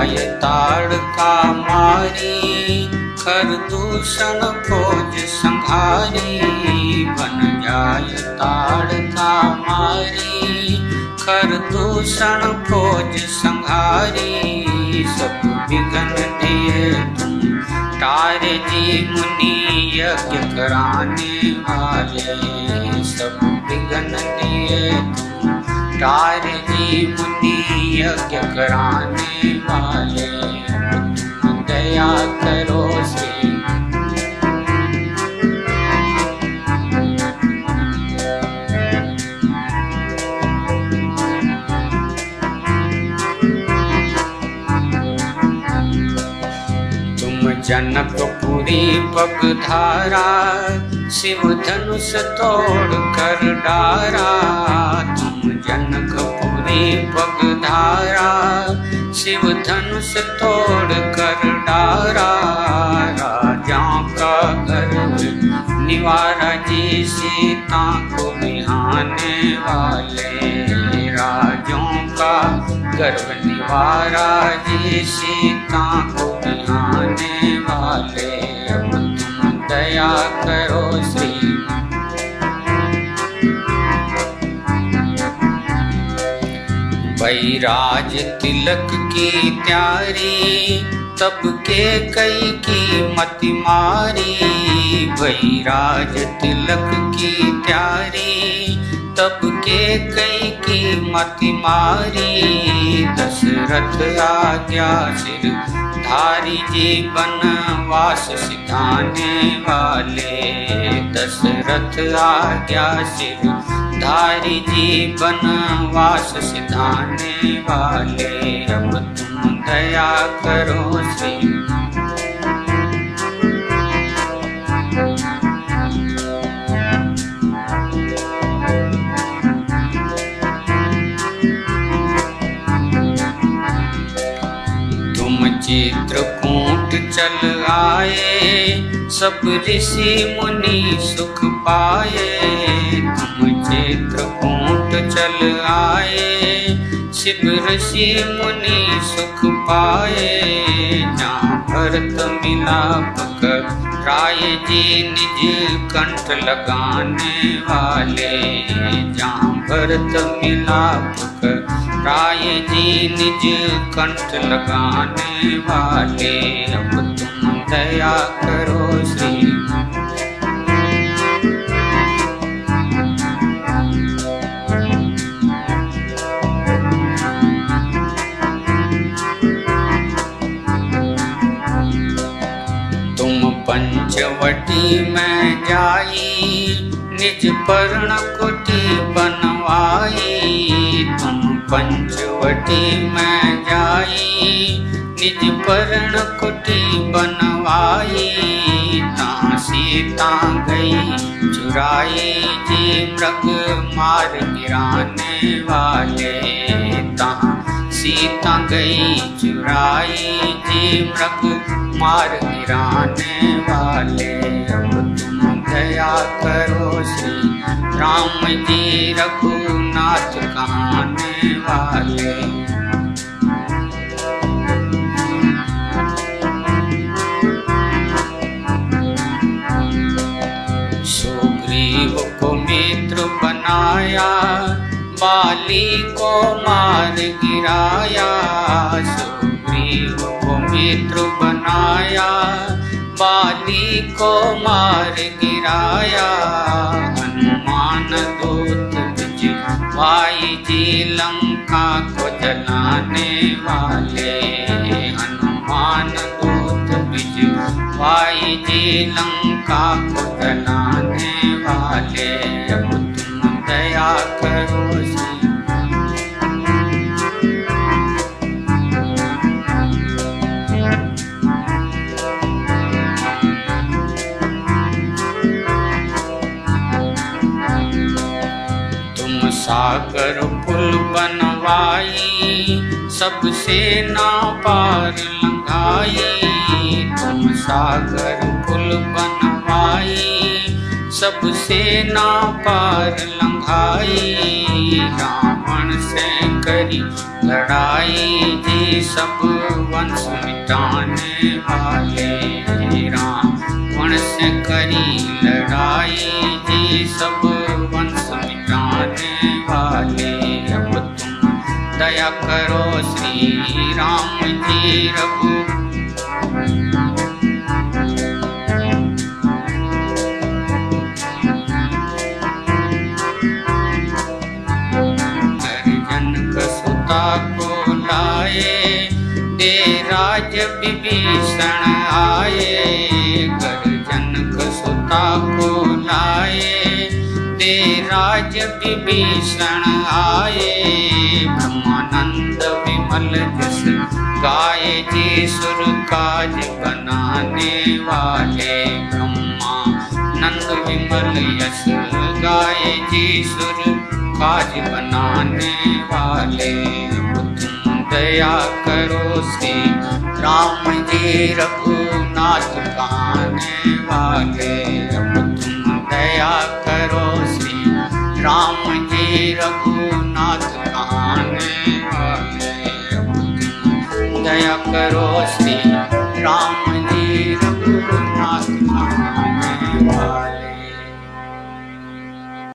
जाय ताड़ मारी कर दूषण खोज संघारी बन जाय ताड़ मारी कर दूषण खोज संघारी सब विघन दिए तारे जी मुनि यज्ञ कराने वाले सब विघन दिए तुम तारे जी मुनि यज्ञ कराने वाले। दया करो श्री तुम जनकपुरी पगधारा शिव धनुष तोड़ कर डारा। जनकपुरी धारा, शिव धनुष तोड़ कर डारा। राजाओं का गर्व निवारा जी सीता को बिहाने वाले। राजों का गर्व निवारा जी सीता को बिहाने वाले। तुम दया करो श्री बैराज तिलक की त्यारी, तब के कई की मति मारी। बैराज तिलक की त्यारी, तब के कई की मति मारी। दशरथ आज्ञा सिर धारी जीवन वास सिधाने वाले। दशरथ आज्ञा सिर धारी जीवन वास सिधाने वाले अब तुम दया करो श्री चित्रकूट चल आए, सब ऋषि मुनि सुख पाए। चल आए शिव ऋषि मुनि सुख पाए। जहाँ भरत मिलाप कर राय जी निज कंठ लगाने वाले। जहाँ भरत मिलाप कर राय जी निज कंठ लगाने वाले। अब तुम दया करो श्री पंचवटी में जाई निज पर्ण कुटी बनवाई। तुम पंचवटी में जाई निज पर्ण कुटी बनवाई। ता सीता गई चुराई जी मृग मार गिराने वाले सीता गई चुराई जी गिराने वाले अब तुम दया करो श्री राम जी रघुनाथ कहाने वाले बाली को मार गिराया सुग्रीव को मित्र बनाया, बाली को मार गिराया। हनुमान दूत भाई जी लंका को जलाने वाले, हनुमान दूत भाई जी लंका को जलाने वाले। बनवाई सबसे ना पार लंघाई, तुम सागर पुल बनवाई, सबसे ना पार लंघाई, रावण से करी लड़ाई, जी सब वंश मिटाने वाले रावण से करी लड़ाई, जी सब वंश मिटाने वाले दया करो श्री राम जी रघु को लाए दे राज विभीषण आए राज विभीषण आए, ब्रह्मानंद विमल जस गाय जी सुर काज बनाने वाले ब्रह्मा नंद विमल यश गाय जी सुर काज बनाने वाले। दया करो श्री राम जी, रघुनाथ गाने वाले। तुम दया राम जी रघुनाथ गाने वाले। दया करो श्री राम जी रघुनाथ गाने वाले।